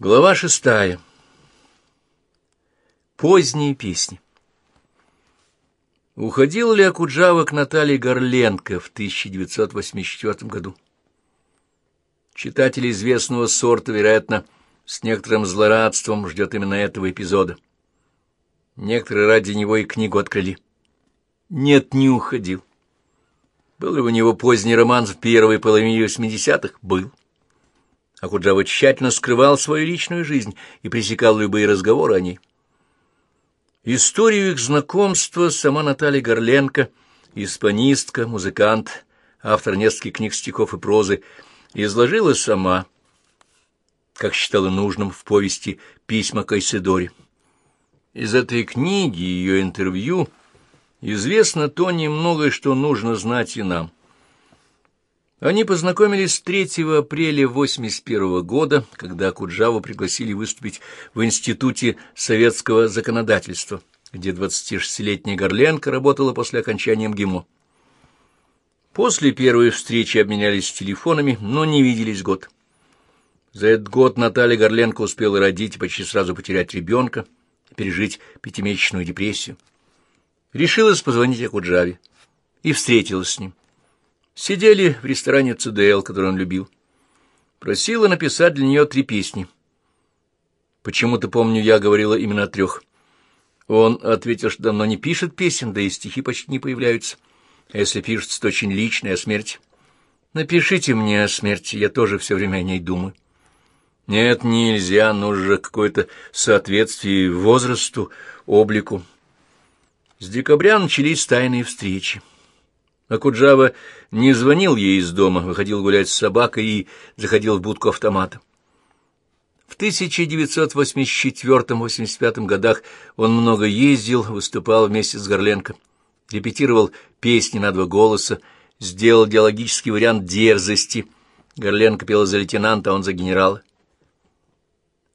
Глава шестая. Поздние песни. Уходил ли Акуджава к Наталье Горленко в 1984 году? Читатель известного сорта, вероятно, с некоторым злорадством ждет именно этого эпизода. Некоторые ради него и книгу открыли. Нет, не уходил. Был ли у него поздний роман в первой половине 80-х? Был. Акуджава тщательно скрывал свою личную жизнь и пресекал любые разговоры о ней. Историю их знакомства сама Наталья Горленко, испанистка, музыкант, автор нескольких книг стихов и прозы, изложила сама, как считала нужным в повести «Письма Кайседоре». Из этой книги, ее интервью, известно то немногое, что нужно знать и нам. Они познакомились 3 апреля 1981 года, когда Куджаву пригласили выступить в Институте советского законодательства, где 26-летняя Горленко работала после окончания МГИМО. После первой встречи обменялись телефонами, но не виделись год. За этот год Наталья Горленко успела родить и почти сразу потерять ребенка, пережить пятимесячную депрессию. Решилась позвонить Акуджаве и встретилась с ним. Сидели в ресторане ЦДЛ, который он любил. Просила написать для нее три песни. Почему-то, помню, я говорила именно о трех. Он ответил, что давно не пишет песен, да и стихи почти не появляются. А если пишется, то очень личное о смерти. Напишите мне о смерти, я тоже все время о ней думаю. Нет, нельзя, нужно какое-то соответствие возрасту, облику. С декабря начались тайные встречи. Акуджава не звонил ей из дома, выходил гулять с собакой и заходил в будку автомата. В 1984-85 годах он много ездил, выступал вместе с Горленко, репетировал песни на два голоса, сделал диалогический вариант «Дерзости». Горленко пела за лейтенанта, а он за генерала.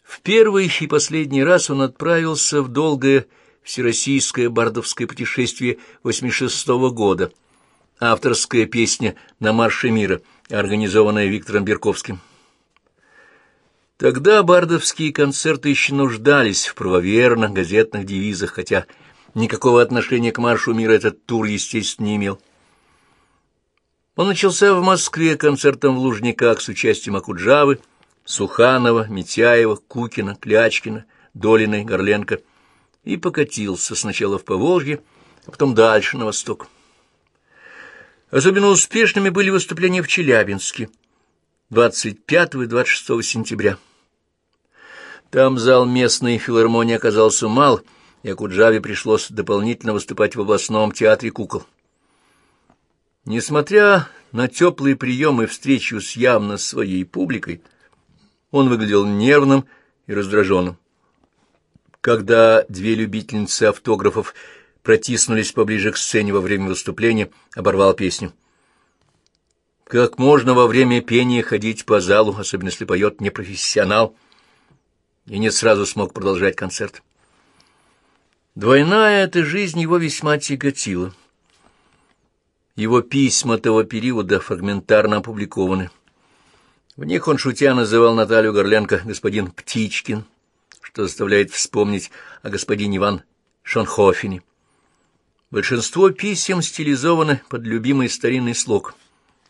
В первый и последний раз он отправился в долгое всероссийское бардовское путешествие 86 -го года — авторская песня на марше мира, организованная Виктором Берковским. Тогда бардовские концерты еще нуждались в правоверных газетных девизах, хотя никакого отношения к маршу мира этот тур, естественно, не имел. Он начался в Москве концертом в Лужниках с участием Акуджавы, Суханова, Митяева, Кукина, Клячкина, Долиной, Горленко и покатился сначала в Поволжье, а потом дальше на восток. Особенно успешными были выступления в Челябинске 25 и 26 сентября. Там зал местной филармонии оказался мал, и Акуджаве пришлось дополнительно выступать в областном театре кукол. Несмотря на теплые приемы и встречу с явно своей публикой, он выглядел нервным и раздраженным. Когда две любительницы автографов протиснулись поближе к сцене во время выступления, оборвал песню. Как можно во время пения ходить по залу, особенно если поет непрофессионал, и не сразу смог продолжать концерт. Двойная эта жизнь его весьма тяготила. Его письма того периода фрагментарно опубликованы. В них он, шутя, называл Наталью Горленко господин Птичкин, что заставляет вспомнить о господине Иван Шонхофене. Большинство писем стилизованы под любимый старинный слог,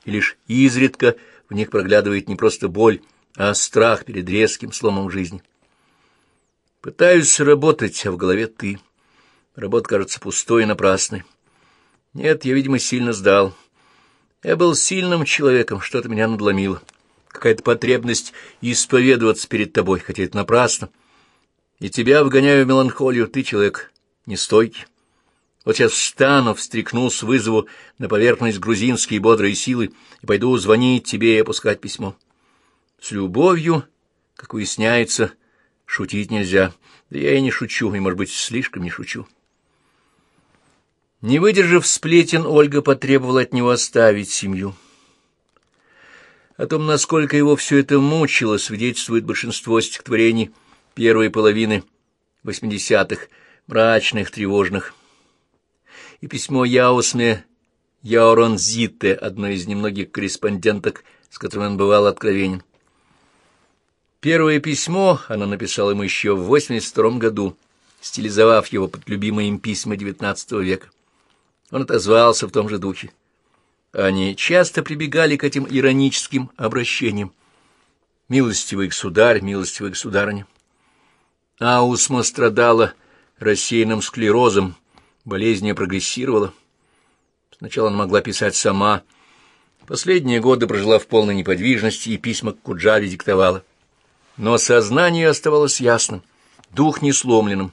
и лишь изредка в них проглядывает не просто боль, а страх перед резким сломом жизни. Пытаюсь работать, а в голове ты. Работа кажется пустой и напрасной. Нет, я, видимо, сильно сдал. Я был сильным человеком, что-то меня надломило. Какая-то потребность исповедоваться перед тобой, хотя это напрасно. И тебя вгоняю в меланхолию, ты человек нестойкий. Вот сейчас встану, встряхну с вызову на поверхность грузинские бодрые силы и пойду звонить тебе и опускать письмо. С любовью, как выясняется, шутить нельзя. Да я и не шучу, и, может быть, слишком не шучу. Не выдержав сплетен, Ольга потребовала от него оставить семью. О том, насколько его все это мучило, свидетельствует большинство стихотворений первой половины восьмидесятых, мрачных, тревожных и письмо Яусме Яоронзите, одной из немногих корреспонденток, с которыми он бывал откровенен. Первое письмо она написала ему еще в 82 году, стилизовав его под любимые им письма XIX века. Он отозвался в том же духе. Они часто прибегали к этим ироническим обращениям. «Милостивый государь, милостивый государыня». Аусма страдала рассеянным склерозом, болезнь не прогрессировала. Сначала она могла писать сама. Последние годы прожила в полной неподвижности и письма к Куджаве диктовала. Но сознание оставалось ясным, дух не сломленным.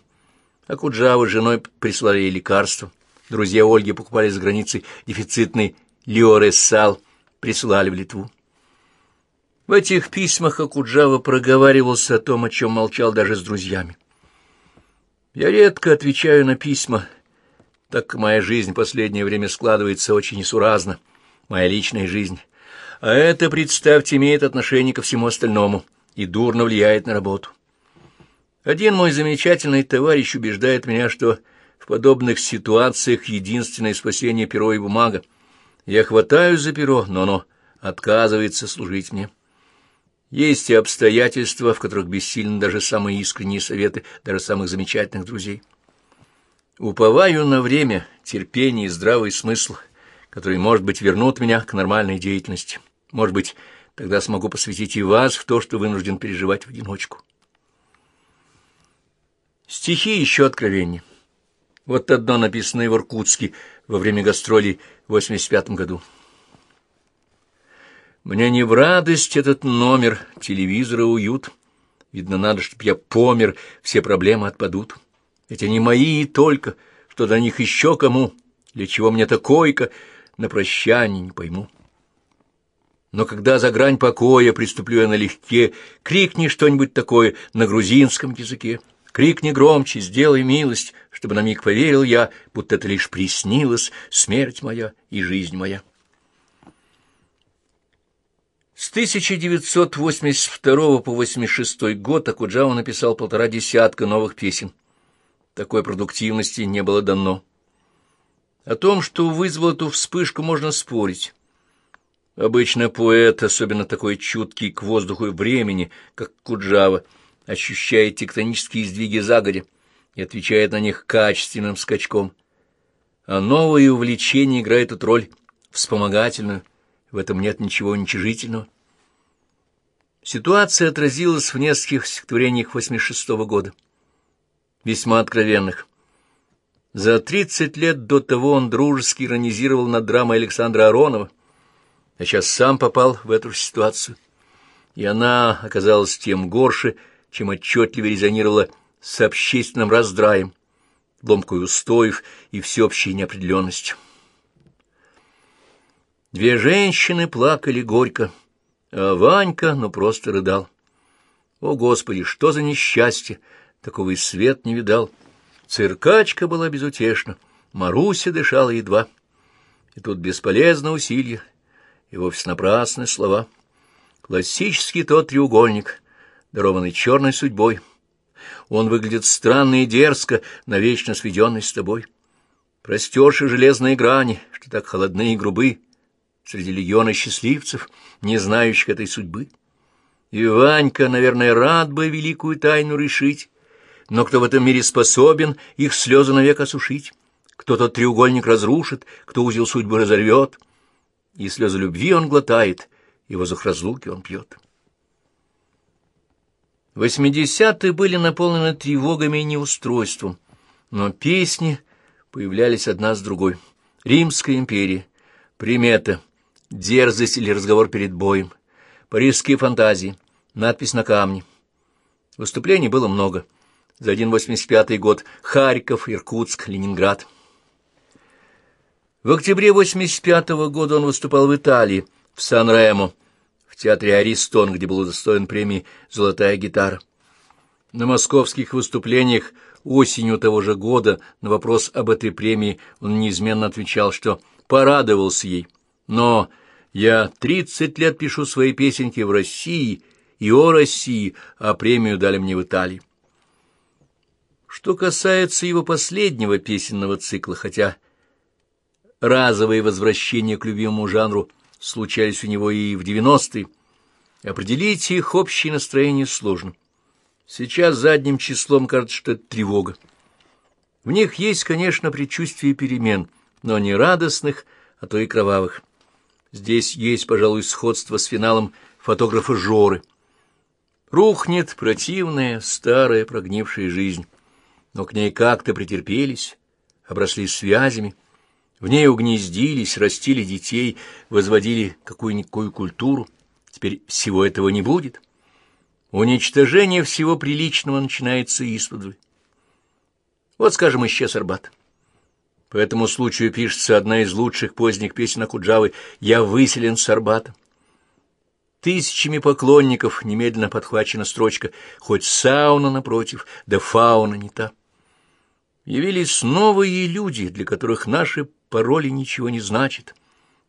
А Куджава с женой прислали ей лекарства. Друзья Ольги покупали за границей дефицитный лиорессал, прислали в Литву. В этих письмах Акуджава проговаривался о том, о чем молчал даже с друзьями. Я редко отвечаю на письма, так моя жизнь в последнее время складывается очень несуразно, моя личная жизнь. А это, представьте, имеет отношение ко всему остальному — и дурно влияет на работу. Один мой замечательный товарищ убеждает меня, что в подобных ситуациях единственное спасение — перо и бумага. Я хватаюсь за перо, но оно отказывается служить мне. Есть и обстоятельства, в которых бессильны даже самые искренние советы, даже самых замечательных друзей. Уповаю на время, терпение и здравый смысл, которые, может быть, вернут меня к нормальной деятельности. Может быть, Тогда смогу посвятить и вас в то, что вынужден переживать в одиночку. Стихи еще откровеннее. Вот одно написанное в Иркутске во время гастролей в 85 году. Мне не в радость этот номер, телевизора уют. Видно, надо, чтоб я помер, все проблемы отпадут. Ведь они мои и только, что до них еще кому, для чего мне такойка, на прощание не пойму. Но когда за грань покоя приступлю я налегке, крикни что-нибудь такое на грузинском языке. Крикни громче, сделай милость, чтобы на миг поверил я, будто это лишь приснилась смерть моя и жизнь моя. С 1982 по 86 год Акуджава написал полтора десятка новых песен. Такой продуктивности не было дано. О том, что вызвало эту вспышку, можно спорить. Обычно поэт, особенно такой чуткий к воздуху и времени, как Куджава, ощущает тектонические сдвиги загодя и отвечает на них качественным скачком. А новое увлечение играет тут роль вспомогательную, в этом нет ничего уничижительного. Ситуация отразилась в нескольких стихотворениях 86 -го года, весьма откровенных. За тридцать лет до того он дружески иронизировал над драмой Александра Аронова, а сейчас сам попал в эту ситуацию. И она оказалась тем горше, чем отчетливо резонировала с общественным раздраем, ломкой устоев и всеобщей неопределенностью. Две женщины плакали горько, а Ванька ну просто рыдал. О, Господи, что за несчастье! Такого и свет не видал. Циркачка была безутешна, Маруся дышала едва. И тут бесполезно усилие, и вовсе напрасны слова. Классический тот треугольник, дарованный черной судьбой. Он выглядит странно и дерзко, навечно сведенный с тобой. Простерши железные грани, что так холодны и грубы, среди легиона счастливцев, не знающих этой судьбы. И Ванька, наверное, рад бы великую тайну решить, но кто в этом мире способен их слезы навек осушить? Кто тот треугольник разрушит, кто узел судьбы разорвет — и слезы любви он глотает, и воздух разлуки он пьет. Восьмидесятые были наполнены тревогами и неустройством, но песни появлялись одна с другой. Римская империя, примета, дерзость или разговор перед боем, парижские фантазии, надпись на камне. Выступлений было много. За один восемьдесят пятый год Харьков, Иркутск, Ленинград — в октябре 85 -го года он выступал в Италии, в Сан-Ремо, в театре «Аристон», где был удостоен премии «Золотая гитара». На московских выступлениях осенью того же года на вопрос об этой премии он неизменно отвечал, что порадовался ей. Но я тридцать лет пишу свои песенки в России и о России, а премию дали мне в Италии. Что касается его последнего песенного цикла, хотя разовые возвращения к любимому жанру случались у него и в девяностые, Определить их общее настроение сложно. Сейчас задним числом кажется, что это тревога. В них есть, конечно, предчувствие перемен, но не радостных, а то и кровавых. Здесь есть, пожалуй, сходство с финалом фотографа Жоры. Рухнет противная, старая, прогнившая жизнь, но к ней как-то претерпелись, обросли связями, в ней угнездились, растили детей, возводили какую-никакую культуру. Теперь всего этого не будет. Уничтожение всего приличного начинается исподволь. Вот, скажем, исчез Арбат. По этому случаю пишется одна из лучших поздних песен Акуджавы «Я выселен с Арбата». Тысячами поклонников немедленно подхвачена строчка «Хоть сауна напротив, да фауна не та». Явились новые люди, для которых наши пароли ничего не значат.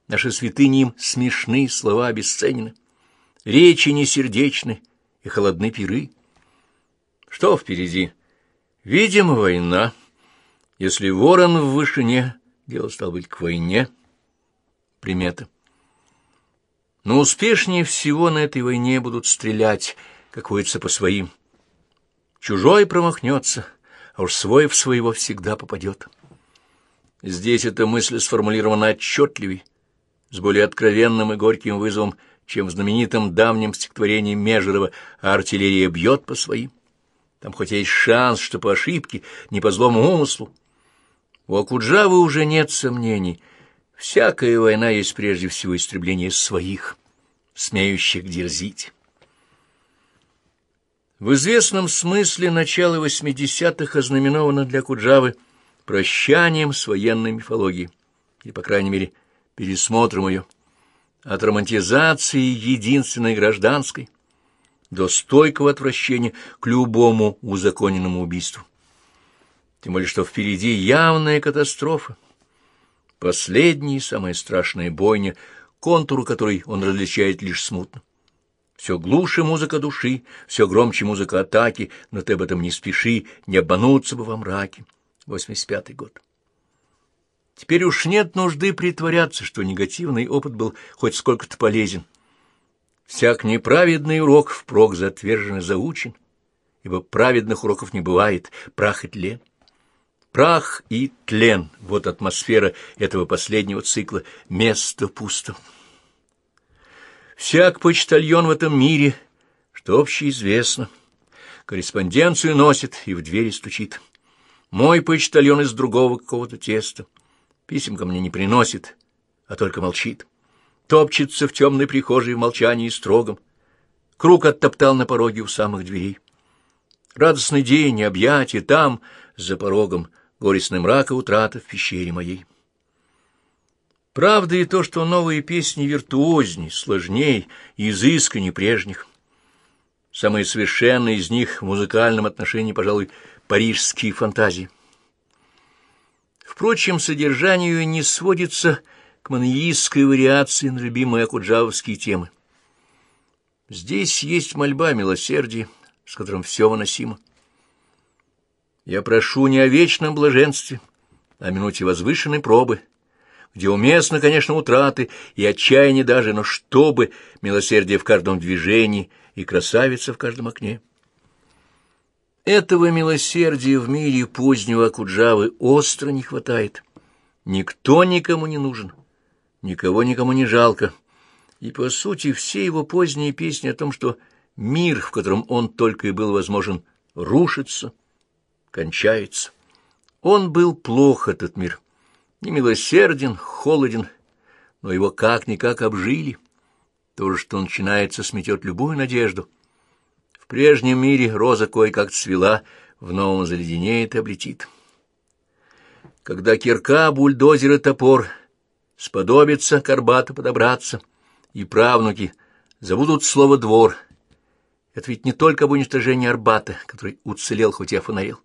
Наши святыни им смешны, слова обесценены. Речи несердечны и холодны пиры. Что впереди? Видимо, война. Если ворон в вышине, дело стало быть к войне. Примета. Но успешнее всего на этой войне будут стрелять, как водится по своим. Чужой промахнется, а уж свой в своего всегда попадет. Здесь эта мысль сформулирована отчетливей, с более откровенным и горьким вызовом, чем в знаменитом давнем стихотворении Межерова «Артиллерия бьет по своим». Там хоть есть шанс, что по ошибке, не по злому умыслу. У Акуджавы уже нет сомнений. Всякая война есть прежде всего истребление своих, смеющих дерзить. В известном смысле начало восьмидесятых ознаменовано для Куджавы прощанием с военной мифологией, или, по крайней мере, пересмотром ее, от романтизации единственной гражданской – до стойкого отвращения к любому узаконенному убийству. Тем более, что впереди явная катастрофа. Последняя и самая страшная бойня, контуру которой он различает лишь смутно. Все глуше музыка души, все громче музыка атаки, но ты об этом не спеши, не обмануться бы во мраке. 85-й год. Теперь уж нет нужды притворяться, что негативный опыт был хоть сколько-то полезен. Всяк неправедный урок впрок затвержен и заучен, ибо праведных уроков не бывает, прах и тлен. Прах и тлен — вот атмосфера этого последнего цикла, место пусто. Всяк почтальон в этом мире, что общеизвестно, корреспонденцию носит и в двери стучит. Мой почтальон из другого какого-то теста, писем ко мне не приносит, а только молчит топчется в темной прихожей в молчании строгом. Круг оттоптал на пороге у самых дверей. Радостный день, объятия там, за порогом, горестный мрак и утрата в пещере моей. Правда и то, что новые песни виртуозней, сложней изысканней прежних. Самые совершенные из них в музыкальном отношении, пожалуй, парижские фантазии. Впрочем, содержанию не сводится к маньистской вариации на любимые акуджавовские темы. Здесь есть мольба милосердия, с которым все выносимо. Я прошу не о вечном блаженстве, а о минуте возвышенной пробы, где уместно, конечно, утраты и отчаяние даже, но чтобы милосердие в каждом движении и красавица в каждом окне. Этого милосердия в мире позднего Акуджавы остро не хватает. Никто никому не нужен никого никому не жалко. И, по сути, все его поздние песни о том, что мир, в котором он только и был возможен, рушится, кончается. Он был плох, этот мир, немилосерден, холоден, но его как-никак обжили. То, что начинается, сметет любую надежду. В прежнем мире роза кое-как цвела, в новом заледенеет и облетит. Когда кирка, бульдозер и топор — сподобится к Арбату подобраться, и правнуки забудут слово «двор». Это ведь не только об уничтожении Арбата, который уцелел, хоть и офонарел.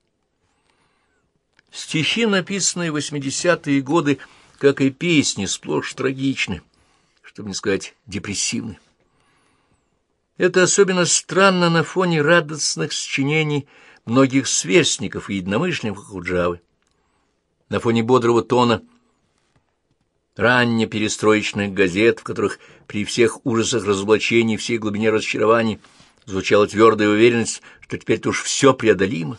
Стихи, написанные в восьмидесятые годы, как и песни, сплошь трагичны, чтобы не сказать депрессивны. Это особенно странно на фоне радостных сочинений многих сверстников и единомышленников Худжавы, на фоне бодрого тона – раннеперестроечных газет, в которых при всех ужасах разоблачений, всей глубине разочарований звучала твердая уверенность, что теперь-то уж все преодолимо.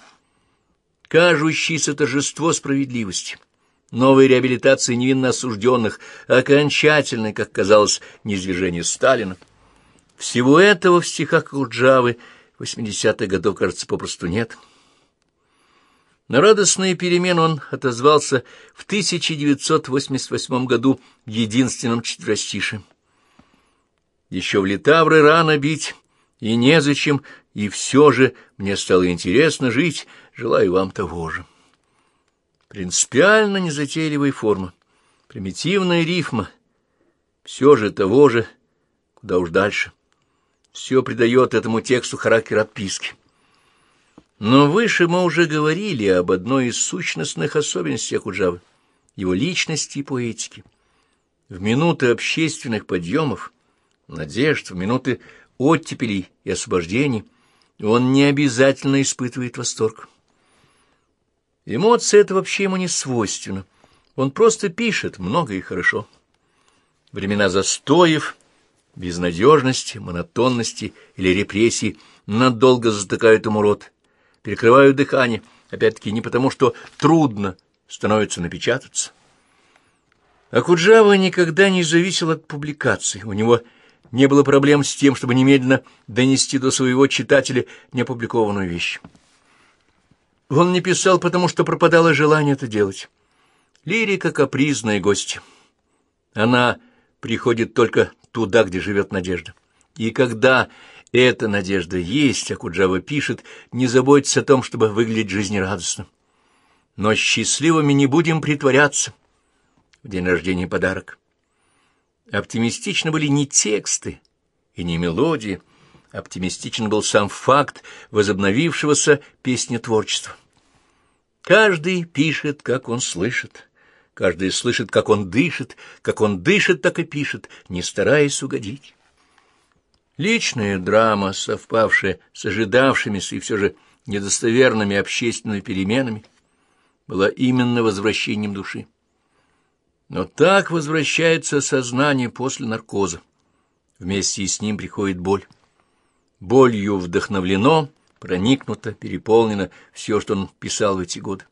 Кажущееся торжество справедливости, новой реабилитации невинно осужденных, окончательное, как казалось, низвержение Сталина. Всего этого в стихах Куджавы 80-х годов, кажется, попросту нет. На радостные перемены он отозвался в 1988 году единственном четверостише. Еще в Литавры рано бить, и незачем, и все же мне стало интересно жить, желаю вам того же. Принципиально незатейливая форма, примитивная рифма, все же того же, куда уж дальше. Все придает этому тексту характер отписки. Но выше мы уже говорили об одной из сущностных особенностей Акуджавы — его личности и поэтики. В минуты общественных подъемов, надежд, в минуты оттепелей и освобождений он не обязательно испытывает восторг. Эмоции — это вообще ему не свойственно. Он просто пишет много и хорошо. Времена застоев, безнадежности, монотонности или репрессий надолго затыкают ему рот — перекрываю дыхание, опять-таки не потому, что трудно становится напечататься. А Куджава никогда не зависел от публикаций, у него не было проблем с тем, чтобы немедленно донести до своего читателя неопубликованную вещь. Он не писал, потому что пропадало желание это делать. Лирика — капризная гость. Она приходит только туда, где живет надежда. И когда эта надежда есть, а Куджава пишет, не заботиться о том, чтобы выглядеть жизнерадостно. Но счастливыми не будем притворяться. В день рождения подарок. Оптимистичны были не тексты и не мелодии, оптимистичен был сам факт возобновившегося песнетворчества. Каждый пишет, как он слышит, каждый слышит, как он дышит, как он дышит, так и пишет, не стараясь угодить. Личная драма, совпавшая с ожидавшимися и все же недостоверными общественными переменами, была именно возвращением души. Но так возвращается сознание после наркоза. Вместе с ним приходит боль. Болью вдохновлено, проникнуто, переполнено все, что он писал в эти годы.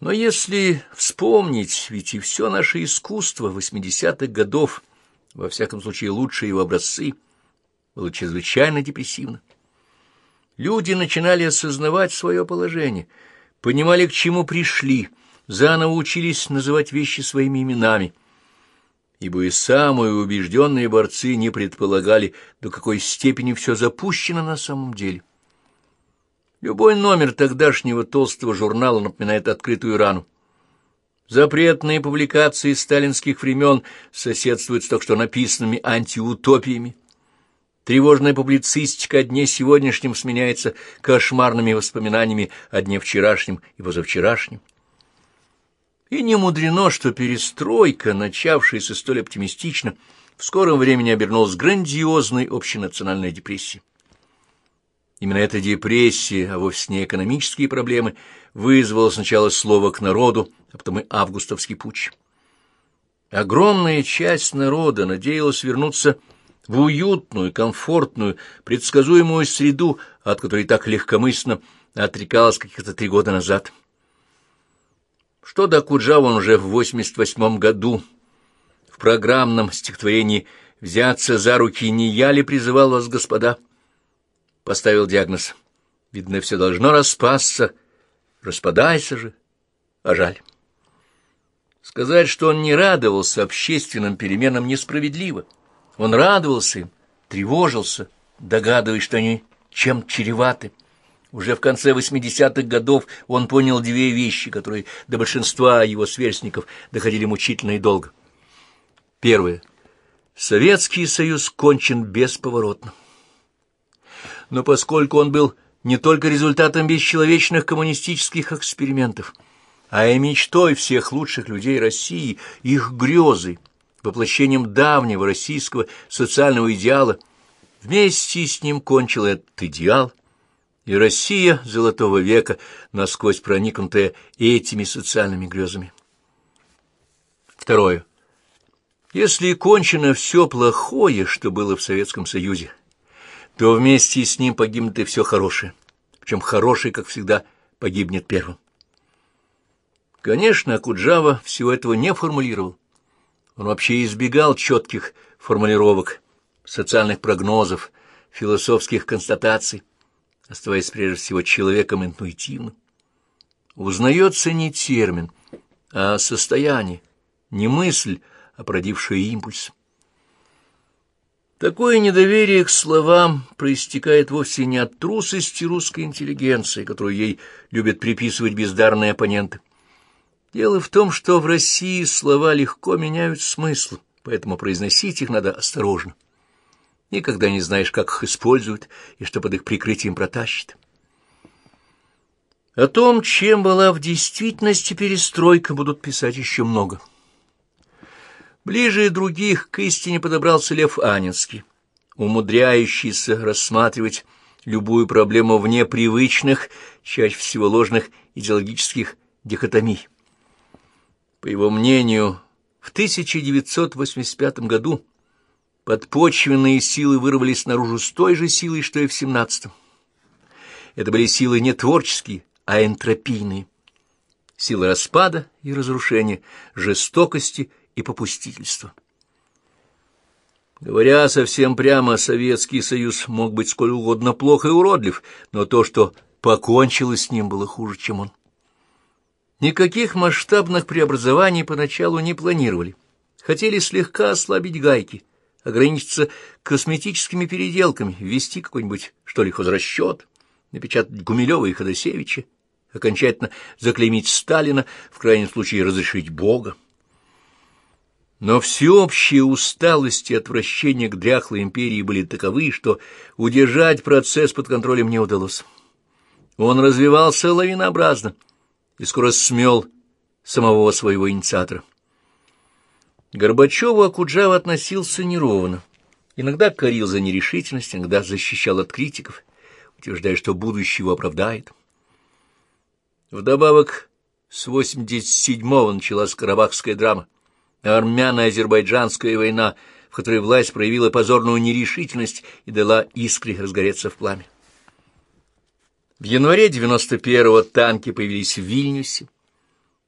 Но если вспомнить, ведь и все наше искусство восьмидесятых годов во всяком случае лучшие его образцы, было чрезвычайно депрессивно. Люди начинали осознавать свое положение, понимали, к чему пришли, заново учились называть вещи своими именами, ибо и самые убежденные борцы не предполагали, до какой степени все запущено на самом деле. Любой номер тогдашнего толстого журнала напоминает открытую рану. Запретные публикации сталинских времен соседствуют с только что написанными антиутопиями. Тревожная публицистика о дне сегодняшнем сменяется кошмарными воспоминаниями о дне вчерашнем и позавчерашнем. И не мудрено, что перестройка, начавшаяся столь оптимистично, в скором времени обернулась грандиозной общенациональной депрессией. Именно эта депрессия, а вовсе не экономические проблемы, вызвала сначала слово к народу, а потом и августовский путч. Огромная часть народа надеялась вернуться в уютную, комфортную, предсказуемую среду, от которой так легкомысленно отрекалась каких-то три года назад. Что до Куджава он уже в 88 году в программном стихотворении «Взяться за руки не я ли призывал вас, господа?» поставил диагноз. Видно, все должно распасться. Распадайся же, а жаль. Сказать, что он не радовался общественным переменам, несправедливо. Он радовался им, тревожился, догадываясь, что они чем чреваты. Уже в конце 80-х годов он понял две вещи, которые до большинства его сверстников доходили мучительно и долго. Первое. Советский Союз кончен бесповоротно но поскольку он был не только результатом бесчеловечных коммунистических экспериментов, а и мечтой всех лучших людей России, их грезой, воплощением давнего российского социального идеала, вместе с ним кончил этот идеал, и Россия Золотого века, насквозь проникнутая этими социальными грезами. Второе. Если кончено все плохое, что было в Советском Союзе, то вместе с ним погибнет и все хорошее. Причем хорошее, как всегда, погибнет первым. Конечно, Акуджава всего этого не формулировал. Он вообще избегал четких формулировок, социальных прогнозов, философских констатаций, оставаясь прежде всего человеком интуитивным. Узнается не термин, а состояние, не мысль, а породившая импульс. Такое недоверие к словам проистекает вовсе не от трусости русской интеллигенции, которую ей любят приписывать бездарные оппоненты. Дело в том, что в России слова легко меняют смысл, поэтому произносить их надо осторожно. Никогда не знаешь, как их используют и что под их прикрытием протащит. О том, чем была в действительности перестройка, будут писать еще много. Ближе других к истине подобрался Лев Анинский, умудряющийся рассматривать любую проблему вне привычных, чаще всего ложных идеологических дихотомий. По его мнению, в 1985 году подпочвенные силы вырвались наружу с той же силой, что и в 17 Это были силы не творческие, а энтропийные. Силы распада и разрушения, жестокости и попустительства. Говоря совсем прямо, Советский Союз мог быть сколь угодно плох и уродлив, но то, что покончило с ним, было хуже, чем он. Никаких масштабных преобразований поначалу не планировали. Хотели слегка ослабить гайки, ограничиться косметическими переделками, ввести какой-нибудь, что ли, хозрасчет, напечатать Гумилева и Ходосевича, окончательно заклеймить Сталина, в крайнем случае разрешить Бога. Но всеобщая усталость и отвращение к дряхлой империи были таковы, что удержать процесс под контролем не удалось. Он развивался лавинообразно — и скоро смел самого своего инициатора. Горбачеву Акуджава относился неровно. Иногда корил за нерешительность, иногда защищал от критиков, утверждая, что будущее его оправдает. Вдобавок, с 87-го началась карабахская драма, армяно-азербайджанская война, в которой власть проявила позорную нерешительность и дала искре разгореться в пламя. В январе 91-го танки появились в Вильнюсе.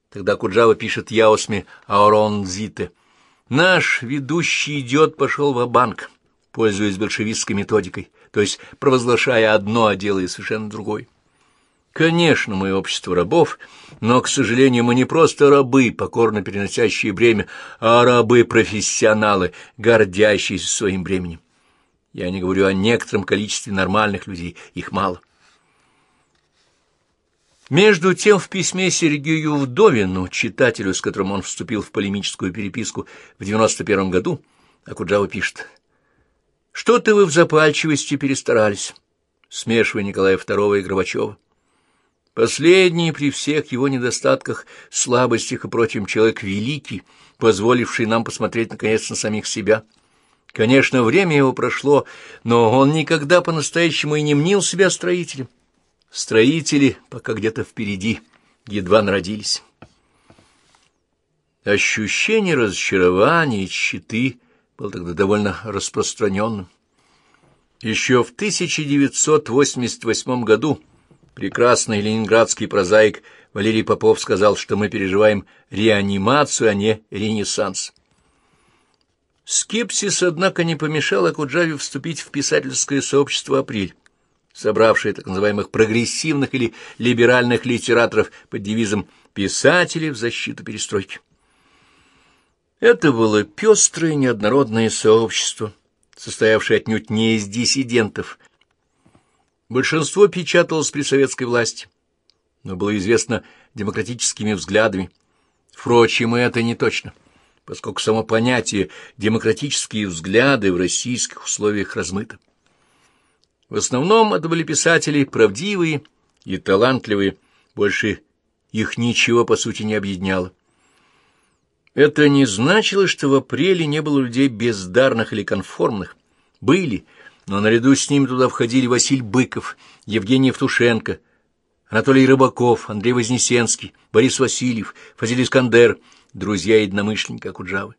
Тогда Куджава пишет Яосме Ауронзите. «Наш ведущий идиот пошел в банк пользуясь большевистской методикой, то есть провозглашая одно, а делая совершенно другое. Конечно, мы общество рабов, но, к сожалению, мы не просто рабы, покорно переносящие бремя, а рабы-профессионалы, гордящиеся своим бременем. Я не говорю о некотором количестве нормальных людей, их мало. Между тем в письме Сергею Вдовину, читателю, с которым он вступил в полемическую переписку в 91 году, Акуджава пишет «Что-то вы в запальчивости перестарались», смешивая Николая II и Горбачева. Последний при всех его недостатках, слабостях и прочим человек великий, позволивший нам посмотреть наконец на самих себя. Конечно, время его прошло, но он никогда по-настоящему и не мнил себя строителем. Строители пока где-то впереди, едва народились. Ощущение разочарования и щиты было тогда довольно распространенным. Еще в 1988 году прекрасный ленинградский прозаик Валерий Попов сказал, что мы переживаем реанимацию, а не ренессанс. Скепсис, однако, не помешал Акуджаве вступить в писательское сообщество «Апрель» собравшие так называемых прогрессивных или либеральных литераторов под девизом «Писатели в защиту перестройки». Это было пестрое неоднородное сообщество, состоявшее отнюдь не из диссидентов. Большинство печаталось при советской власти, но было известно демократическими взглядами. Впрочем, и это не точно, поскольку само понятие «демократические взгляды» в российских условиях размыто. В основном это были писатели правдивые и талантливые, больше их ничего, по сути, не объединяло. Это не значило, что в апреле не было людей бездарных или конформных. Были, но наряду с ними туда входили Василий Быков, Евгений Евтушенко, Анатолий Рыбаков, Андрей Вознесенский, Борис Васильев, Фазиль Искандер, друзья единомышленника Акуджавы.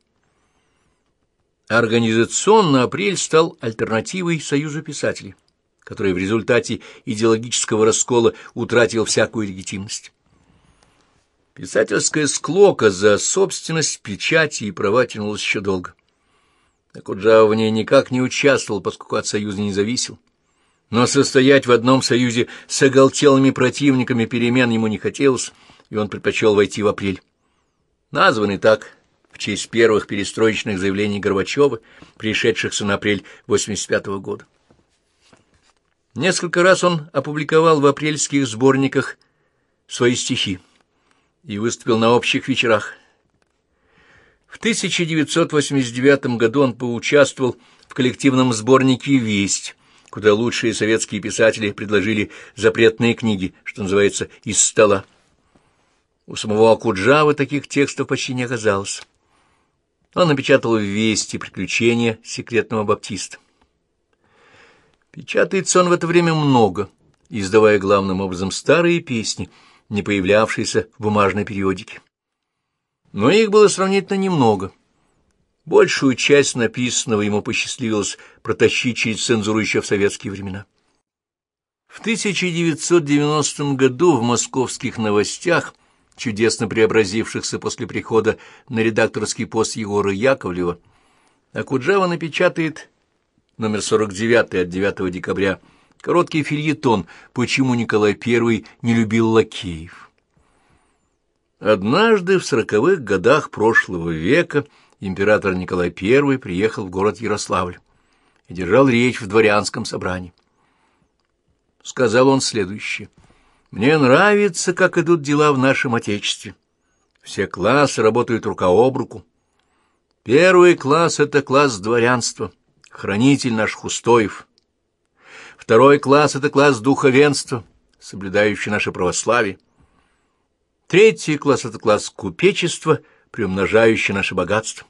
Организационно апрель стал альтернативой Союзу писателей, который в результате идеологического раскола утратил всякую легитимность. Писательская склока за собственность, печати и права тянулась еще долго. Акуджава в ней никак не участвовал, поскольку от Союза не зависел. Но состоять в одном союзе с оголтелыми противниками перемен ему не хотелось, и он предпочел войти в апрель. Названный так в честь первых перестроечных заявлений Горбачева, пришедшихся на апрель 85 -го года. Несколько раз он опубликовал в апрельских сборниках свои стихи и выступил на общих вечерах. В 1989 году он поучаствовал в коллективном сборнике «Весть», куда лучшие советские писатели предложили запретные книги, что называется, «из стола». У самого Акуджавы таких текстов почти не оказалось. Он напечатал в «Вести» приключения секретного баптиста. Печатается он в это время много, издавая главным образом старые песни, не появлявшиеся в бумажной периодике. Но их было сравнительно немного. Большую часть написанного ему посчастливилось протащить через цензуру еще в советские времена. В 1990 году в московских новостях, чудесно преобразившихся после прихода на редакторский пост Егора Яковлева, Акуджава напечатает номер 49 от 9 декабря короткий фильетон «Почему Николай I не любил лакеев». Однажды в сороковых годах прошлого века император Николай I приехал в город Ярославль и держал речь в дворянском собрании. Сказал он следующее. «Мне нравится, как идут дела в нашем Отечестве. Все классы работают рука об руку. Первый класс — это класс дворянства, хранитель наш Хустоев. Второй класс — это класс духовенства, соблюдающий наше православие. Третий класс — это класс купечества, приумножающий наше богатство.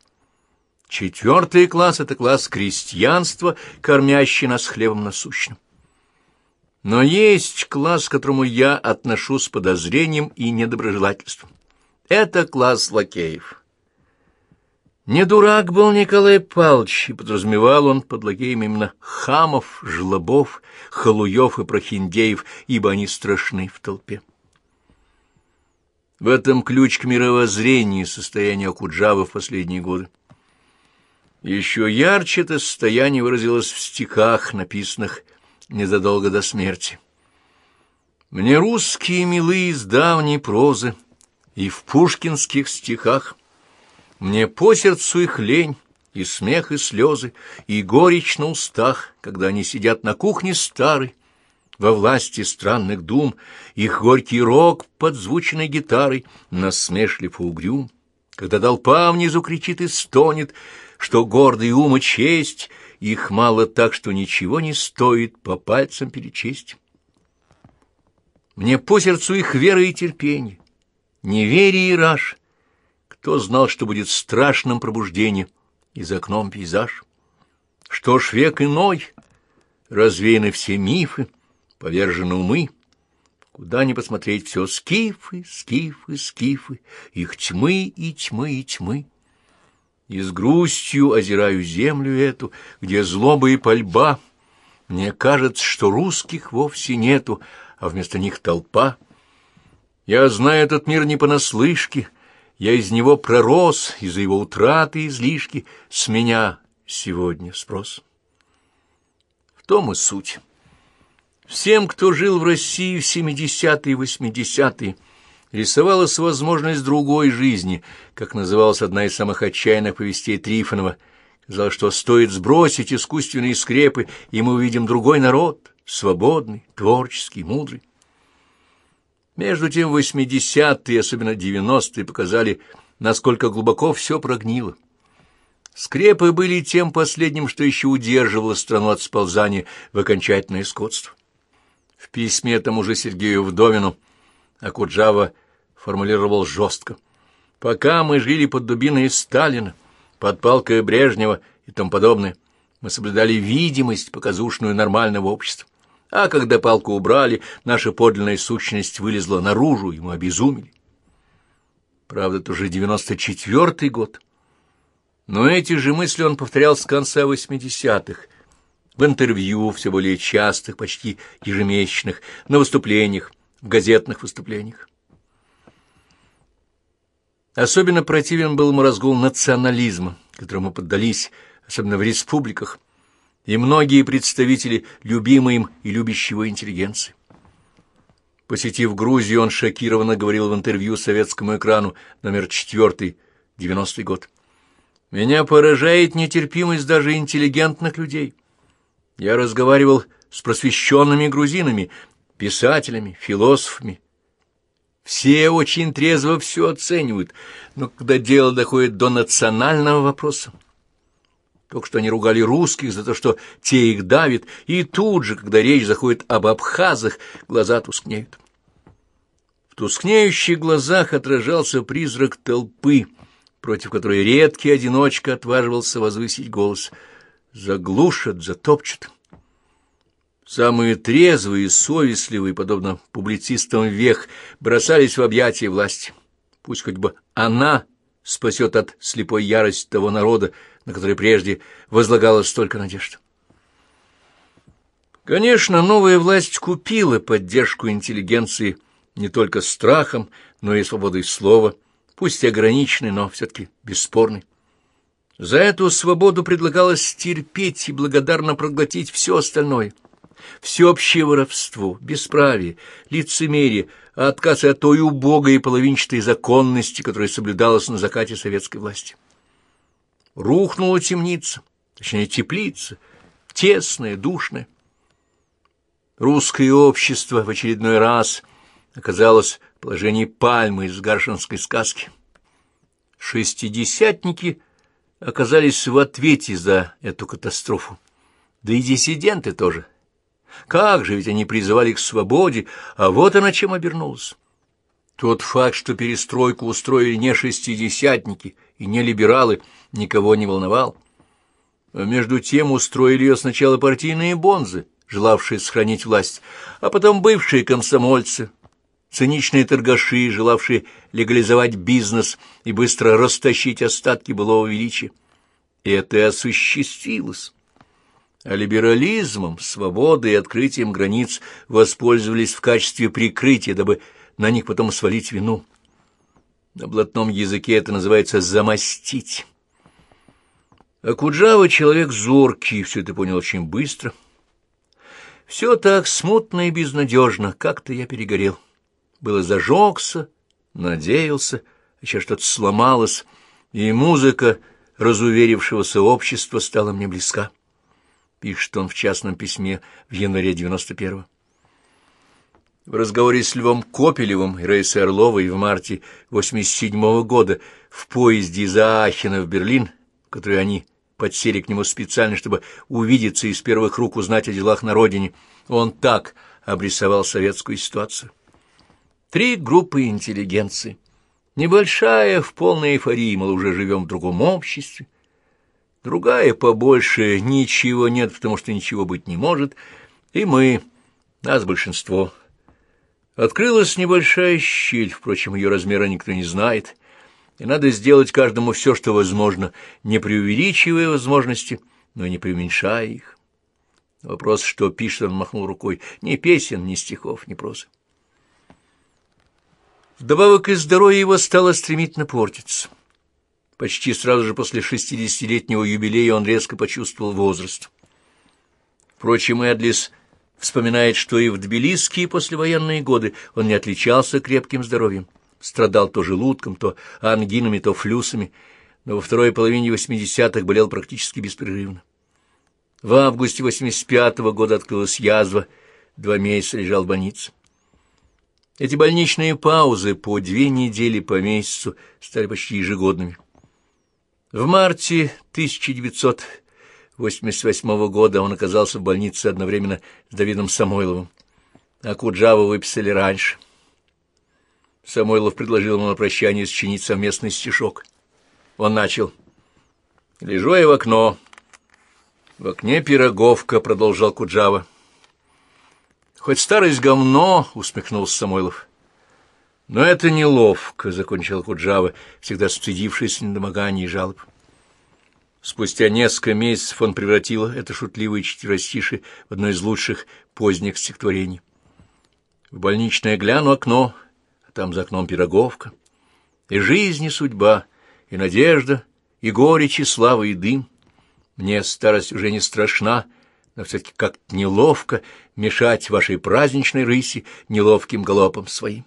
Четвертый класс — это класс крестьянства, кормящий нас хлебом насущным. Но есть класс, к которому я отношусь с подозрением и недоброжелательством. Это класс лакеев. Не дурак был Николай Павлович, и подразумевал он под лакеями именно хамов, жлобов, халуев и прохиндеев, ибо они страшны в толпе. В этом ключ к мировоззрению состояния Акуджавы в последние годы. Еще ярче это состояние выразилось в стихах, написанных незадолго до смерти. Мне русские милы из давней прозы и в пушкинских стихах, мне по сердцу их лень, и смех, и слезы, и горечь на устах, когда они сидят на кухне старой, во власти странных дум, их горький рок под звучной гитарой насмешлив и угрюм, когда толпа внизу кричит и стонет, что гордый ум и честь их мало так, что ничего не стоит по пальцам перечесть. Мне по сердцу их вера и терпение, неверие и раж. Кто знал, что будет страшным пробуждение и за окном пейзаж? Что ж, век иной, развеяны все мифы, повержены умы. Куда ни посмотреть, все скифы, скифы, скифы, их тьмы и тьмы и тьмы. И с грустью озираю землю эту, где злоба и пальба. Мне кажется, что русских вовсе нету, а вместо них толпа. Я знаю этот мир не понаслышке, я из него пророс, из-за его утраты и излишки с меня сегодня спрос. В том и суть. Всем, кто жил в России в 70-е и 80-е, рисовалась возможность другой жизни, как называлась одна из самых отчаянных повестей Трифонова. Казалось, что стоит сбросить искусственные скрепы, и мы увидим другой народ, свободный, творческий, мудрый. Между тем 80-е, особенно 90-е, показали, насколько глубоко все прогнило. Скрепы были тем последним, что еще удерживало страну от сползания в окончательное скотство. В письме тому же Сергею Вдовину Акуджава формулировал жестко. «Пока мы жили под дубиной Сталина, под палкой Брежнева и тому подобное, мы соблюдали видимость, показушную нормального общества. А когда палку убрали, наша подлинная сущность вылезла наружу, и мы обезумели. Правда, это уже девяносто четвертый год. Но эти же мысли он повторял с конца восьмидесятых, в интервью, все более частых, почти ежемесячных, на выступлениях, в газетных выступлениях. Особенно противен был ему разгул национализма, которому поддались, особенно в республиках, и многие представители любимой им и любящей его интеллигенции. Посетив Грузию, он шокированно говорил в интервью советскому экрану номер 4, 90-й год. «Меня поражает нетерпимость даже интеллигентных людей. Я разговаривал с просвещенными грузинами, писателями, философами. Все очень трезво все оценивают, но когда дело доходит до национального вопроса, только что они ругали русских за то, что те их давят, и тут же, когда речь заходит об абхазах, глаза тускнеют. В тускнеющих глазах отражался призрак толпы, против которой редкий одиночка отваживался возвысить голос. Заглушат, затопчут. Самые трезвые совестливые, подобно публицистам вех, бросались в объятия власти. Пусть хоть бы она спасет от слепой ярости того народа, на который прежде возлагалось столько надежд. Конечно, новая власть купила поддержку интеллигенции не только страхом, но и свободой слова, пусть и ограниченной, но все-таки бесспорной. За эту свободу предлагалось терпеть и благодарно проглотить все остальное. Всеобщее воровство, бесправие, лицемерие, отказ от той убогой и половинчатой законности, которая соблюдалась на закате советской власти. Рухнула темница, точнее теплица, тесная, душная. Русское общество в очередной раз оказалось в положении пальмы из гаршинской сказки. Шестидесятники оказались в ответе за эту катастрофу, да и диссиденты тоже. Как же, ведь они призывали к свободе, а вот она чем обернулась. Тот факт, что перестройку устроили не шестидесятники и не либералы, никого не волновал. А между тем устроили ее сначала партийные бонзы, желавшие сохранить власть, а потом бывшие комсомольцы, циничные торгаши, желавшие легализовать бизнес и быстро растащить остатки былого величия. И это и осуществилось. А либерализмом, свободой и открытием границ воспользовались в качестве прикрытия, дабы на них потом свалить вину. На блатном языке это называется «замостить». А Куджава человек зоркий, все это понял очень быстро. Все так смутно и безнадежно, как-то я перегорел. Было зажегся, надеялся, еще что-то сломалось, и музыка разуверившегося общества стала мне близка. Пишет он в частном письме в январе 91-го. В разговоре с Львом Копелевым и Рейсой Орловой в марте 87 -го года в поезде из Аахена в Берлин, который они подсели к нему специально, чтобы увидеться и с первых рук узнать о делах на родине, он так обрисовал советскую ситуацию. Три группы интеллигенции. Небольшая, в полной эйфории, мол, уже живем в другом обществе. Другая побольше, ничего нет, потому что ничего быть не может. И мы, нас большинство, Открылась небольшая щель, впрочем, ее размера никто не знает, и надо сделать каждому все, что возможно, не преувеличивая возможности, но и не преуменьшая их. Вопрос, что пишет, он махнул рукой, ни песен, ни стихов, ни прозы. Вдобавок и здоровье его стало стремительно портиться. Почти сразу же после шестидесятилетнего юбилея он резко почувствовал возраст. Впрочем, Эдлис Вспоминает, что и в Тбилисские послевоенные годы он не отличался крепким здоровьем. Страдал то желудком, то ангинами, то флюсами, но во второй половине 80-х болел практически беспрерывно. В августе 85-го года открылась язва, два месяца лежал в больнице. Эти больничные паузы по две недели по месяцу стали почти ежегодными. В марте 1900 1988 года он оказался в больнице одновременно с Давидом Самойловым, а Куджаву выписали раньше. Самойлов предложил ему на прощание сочинить совместный стишок. Он начал. «Лежу я в окно. В окне пироговка», — продолжал Куджава. «Хоть старость говно», — усмехнулся Самойлов. Но это неловко, — закончил Куджава, всегда стыдившись недомоганий и жалоб. Спустя несколько месяцев он превратил это шутливое четверостишие в одно из лучших поздних стихотворений. В больничное гляну окно, а там за окном пироговка. И жизнь, и судьба, и надежда, и горечь, и слава, и дым. Мне старость уже не страшна, но все-таки как-то неловко мешать вашей праздничной рыси неловким галопом своим.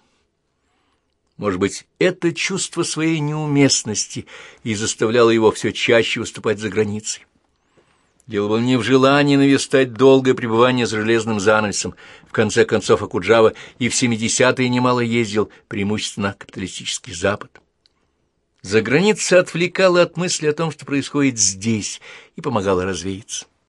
Может быть, это чувство своей неуместности и заставляло его все чаще выступать за границей. Дело было не в желании навестать долгое пребывание за железным занавесом. В конце концов, Акуджава и в 70-е немало ездил, преимущественно капиталистический Запад. За граница отвлекала от мысли о том, что происходит здесь, и помогала развеяться.